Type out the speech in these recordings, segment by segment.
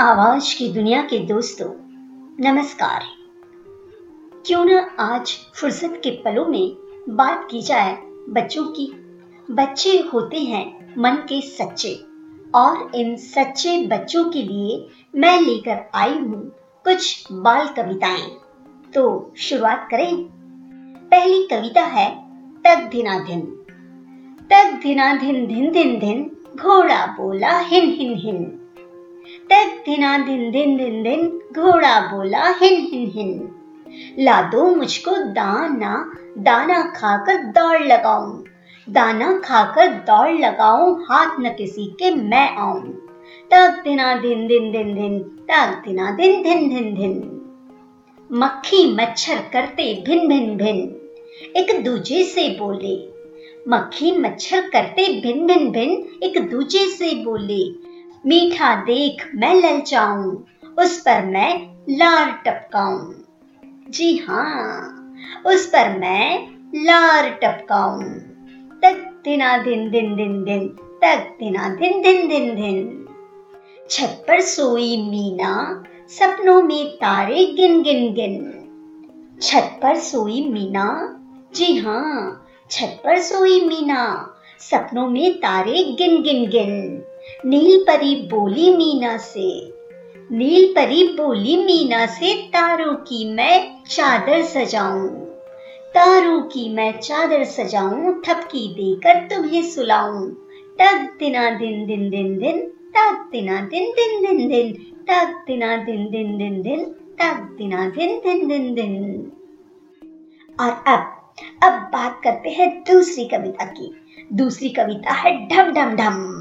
आवाज़ की दुनिया के दोस्तों, नमस्कार। क्यों न आज फुर्सत के पलों में बात की जाए बच्चों की? बच्चे होते हैं मन के सच्चे, और इन सच्चे बच्चों के लिए मैं लेकर आई हूँ कुछ बाल कविताएँ। तो शुरुआत करें। पहली कविता है तक दिना दिन। तक दिना दिन दिन दिन दिन, घोड़ा बोला हिन हिन हिन। तक दिना दिन दिन दिन दिन, घोड़ा बोला, हिन हिन हिन। ला दो मुझको दाना दाना खाकर दौड़ लगाऊँ। दाना खाकर दौड़ लगाऊँ, हाथ न किसी के मैं आऊँ। तक दिना दिन दिन दिन दिन तक दिना दिन दिन दिन दिन। मक्खी मच्छर करते भिन भिन भिन। एक दूजे से बोले। मक्खी मच्छर करते भिन भिन भिन, एक दूजे से बोले। मीठा देख मैं ललचाऊं, उस पर मैं लार टपकाऊं। जी हाँ उस पर मैं लार टपकाऊं। तक दिना दिन दिन दिन दिन, तक दिना दिन दिन दिन दिन। छत पर सोई मीना, सपनों में तारे गिन गिन गिन। छत पर सोई मीना, जी हाँ छत पर सोई मीना, सपनों में तारे गिन गिन गिन। नील परी बोली मीना से। नील परी बोली मीना से, तारों की मैं चादर सजाऊं। तारों की मैं चादर सजाऊं थपकी देकर तुम्हें सुलाऊं। तक दिना दिन दिन दिन दिन तक दिना दिन दिन दिन दिन तक दिना दिन दिन दिन दिन तक दिना दिन दिन दिन दिन। और अब अब बात करते हैं दूसरी कविता की। दूसरी कविता है ढम ढम ढम।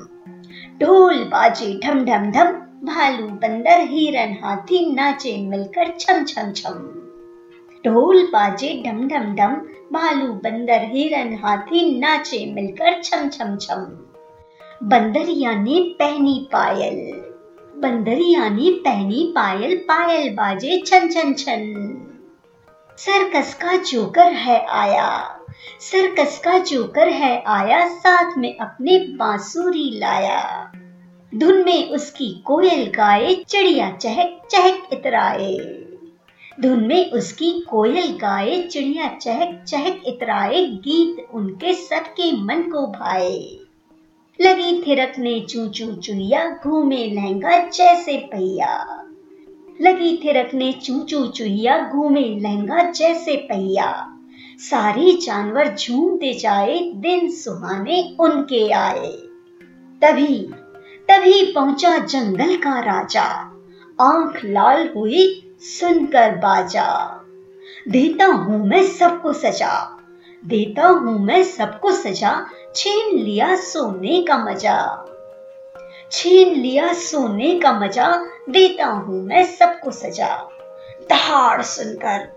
ढोल बाजे ढम ढम ढम, भालू बंदर हिरन हाथी नाचे मिलकर छम छम छम। ढोल बाजे ढम ढम ढम, भालू बंदर हिरन हाथी नाचे मिलकर छम छम छम। बंदरिया ने पहनी पायल, बंदरिया ने पहनी पायल पायल बाजे छन छन छन। सर्कस का जोकर है आया। सर्कस का जोकर है आया, साथ में अपने बांसुरी लाया। धुन में उसकी कोयल गाए, चिड़िया चहक चहक इतराए। धुन में उसकी कोयल गाए, चिड़िया चहक चहक इतराए। गीत उनके सबके मन को भाए। लगी थिरकने चू चू चुहिया घूमे लहंगा जैसे पहिया। लगी थिरकने चू चू चुहिया घूमे लहंगा जैसे पहिया। सारे जानवर झूमते जाए, दिन सुहाने उनके आए। तभी तभी पहुँचा जंगल का राजा। आँख लाल हुई सुनकर बाजा। देता हूँ मैं सबको सजा। देता हूँ मैं सबको सजा, छीन लिया सोने का मज़ा। छीन लिया सोने का मज़ा, देता हूँ मैं सबको सजा। दहाड़ सुनकर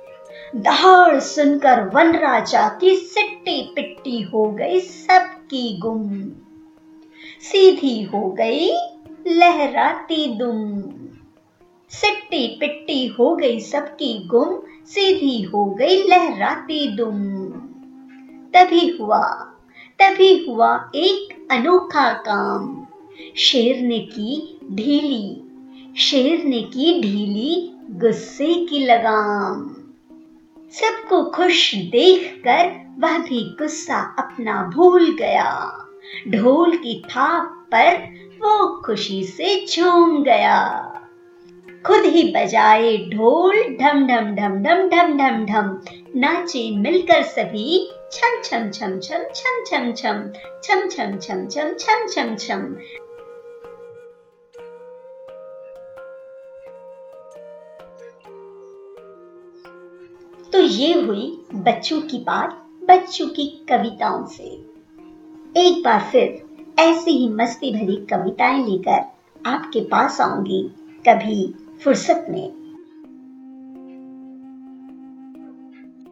दहाड़ सुनकर वन राजा की सिट्टी पिट्टी हो गई सबकी गुम। सीधी हो गई लहराती दुम। सिट्टी पिट्टी हो गई सबकी गुम, सीधी हो गई लहराती दुम। तभी हुआ तभी हुआ एक अनोखा काम। शेर ने की ढीली, शेर ने की ढीली गुस्से की लगाम। सबको खुश देखकर वह भी गुस्सा अपना भूल गया ढोल की थाप पर वो खुशी से झूम गया खुद ही बजाए ढोल ढम ढम ढम ढम ढम ढम ढम नाचे मिलकर सभी छम छम छम छम छम छम छम छम छम छम छम छम छम छम तो ये हुई बच्चों की बात, बच्चों की कविताओं से। एक बार फिर ऐसी ही मस्ती भरी कविताएँ लेकर आपके पास आऊँगी। कभी फुर्सत में